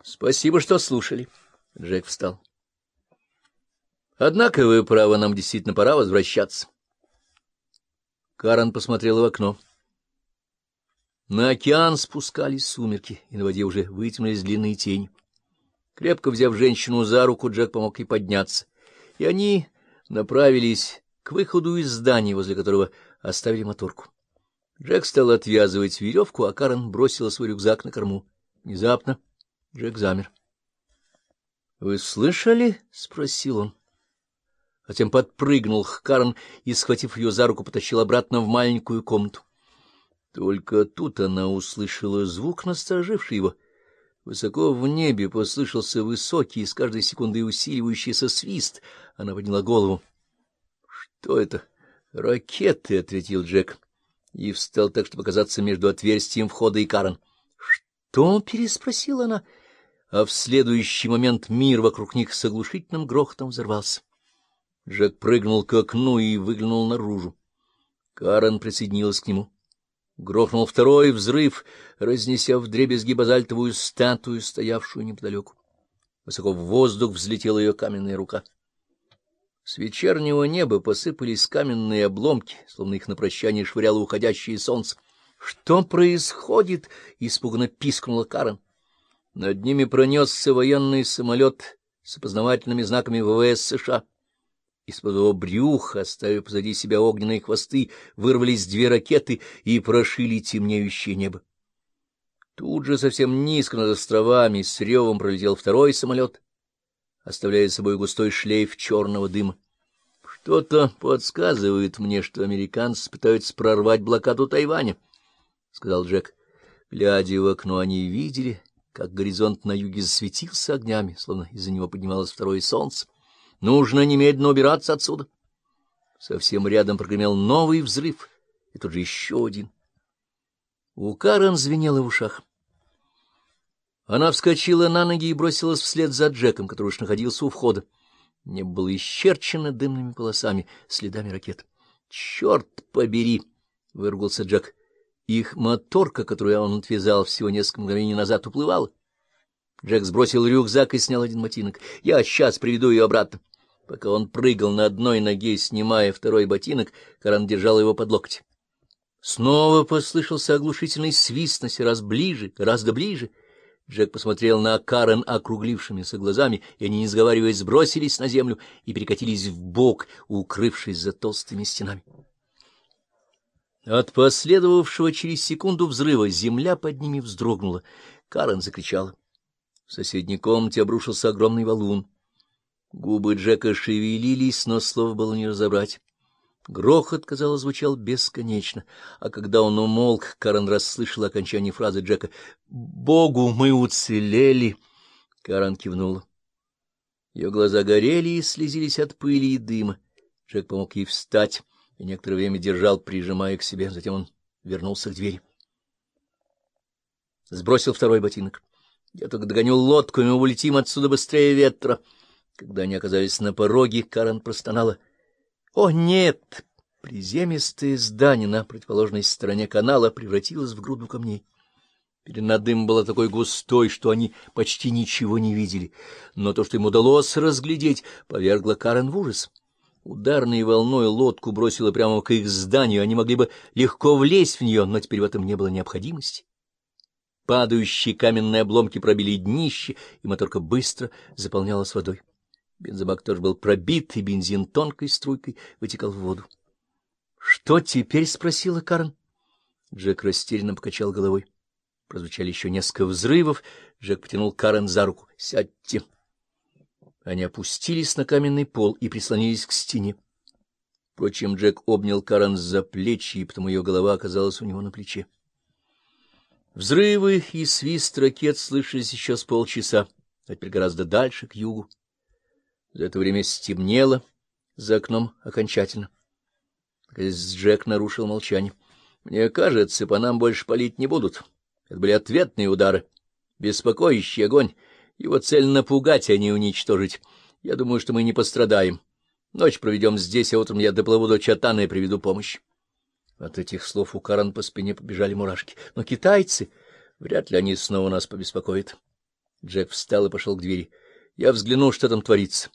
— Спасибо, что слушали. Джек встал. — Однако вы правы, нам действительно пора возвращаться. Карен посмотрела в окно. На океан спускались сумерки, и на воде уже вытянулись длинные тени. Крепко взяв женщину за руку, Джек помог ей подняться, и они направились к выходу из здания, возле которого оставили моторку. Джек стал отвязывать веревку, а Карен бросила свой рюкзак на корму. Внезапно Джек замер. — Вы слышали? — спросил он. Затем подпрыгнул к Карен и, схватив ее за руку, потащил обратно в маленькую комнату. Только тут она услышала звук, настороживший его. Высоко в небе послышался высокий, с каждой секундой усиливающийся свист. Она подняла голову. — Что это? — Ракеты, — ответил Джек. И встал так, чтобы оказаться между отверстием входа и Карен. — Что? — переспросила она. А в следующий момент мир вокруг них с оглушительным грохотом взорвался. Джек прыгнул к окну и выглянул наружу. Карен присоединилась к нему. Грохнул второй взрыв, разнеся вдребезги базальтовую статую, стоявшую неподалеку. Высоко в воздух взлетела ее каменная рука. С вечернего неба посыпались каменные обломки, словно их на прощание швыряло уходящее солнце. — Что происходит? — испуганно пискнула Карен. Над ними пронесся военный самолет с опознавательными знаками ВВС США. Из-под его брюха, оставив позади себя огненные хвосты, вырвались две ракеты и прошили темнеющее небо. Тут же совсем низко над островами с ревом пролетел второй самолет, оставляя за собой густой шлейф черного дыма. Что-то подсказывает мне, что американцы пытаются прорвать блокаду Тайваня, — сказал Джек. Глядя в окно, они видели, как горизонт на юге засветился огнями, словно из-за него поднималось второе солнце. Нужно немедленно убираться отсюда. Совсем рядом прогремел новый взрыв, и тут же еще один. У Карен звенело в ушах. Она вскочила на ноги и бросилась вслед за Джеком, который уж находился у входа. Небо было исчерчено дымными полосами, следами ракет. — Черт побери! — выругался Джек. Их моторка, которую он отвязал всего несколько мгновений назад, уплывала. Джек сбросил рюкзак и снял один ботинок. — Я сейчас приведу ее обратно. Пока он прыгал на одной ноге, снимая второй ботинок, Каран держал его под локоть. Снова послышался оглушительный свист, на сей раз ближе, гораздо ближе. Джек посмотрел на Карен округлившимися глазами, и они, не сговариваясь, сбросились на землю и перекатились в бок, укрывшись за толстыми стенами. От последовавшего через секунду взрыва земля под ними вздрогнула. Карен закричала. В соседней комнате обрушился огромный валун. Губы Джека шевелились, но слов было не разобрать. Грохот, казалось, звучал бесконечно, а когда он умолк, Карен расслышала окончание фразы Джека «Богу мы уцелели!» Карен кивнула. Ее глаза горели и слезились от пыли и дыма. Джек помог ей встать и некоторое время держал, прижимая к себе. Затем он вернулся к двери. Сбросил второй ботинок. Я только догоню лодку, и мы улетим отсюда быстрее ветра. Когда они оказались на пороге, Карен простонала. — О, нет! Приземистое здание на противоположной стороне канала превратилось в груду камней. Пелена дым была такой густой, что они почти ничего не видели, но то, что им удалось разглядеть, повергло Карен в ужас. Ударной волной лодку бросило прямо к их зданию, они могли бы легко влезть в нее, но теперь в этом не было необходимости. Падающие каменные обломки пробили днище, и моторка быстро заполнялась водой. Бензобак тоже был пробит, и бензин тонкой струйкой вытекал в воду. — Что теперь? — спросила Карен. Джек растерянно покачал головой. Прозвучали еще несколько взрывов. Джек потянул Карен за руку. — Сядьте. Они опустились на каменный пол и прислонились к стене. Впрочем, Джек обнял Карен за плечи, и потому ее голова оказалась у него на плече. Взрывы и свист ракет слышались еще с полчаса, а теперь гораздо дальше, к югу. За это время стемнело за окном окончательно. Джек нарушил молчание. — Мне кажется, по нам больше палить не будут. Это были ответные удары, беспокоящий огонь. Его цель — напугать, а не уничтожить. Я думаю, что мы не пострадаем. Ночь проведем здесь, а утром я доплыву до Чатана и приведу помощь. От этих слов у Каран по спине побежали мурашки. Но китайцы... Вряд ли они снова нас побеспокоят. Джек встал и пошел к двери. — Я взгляну, что там творится.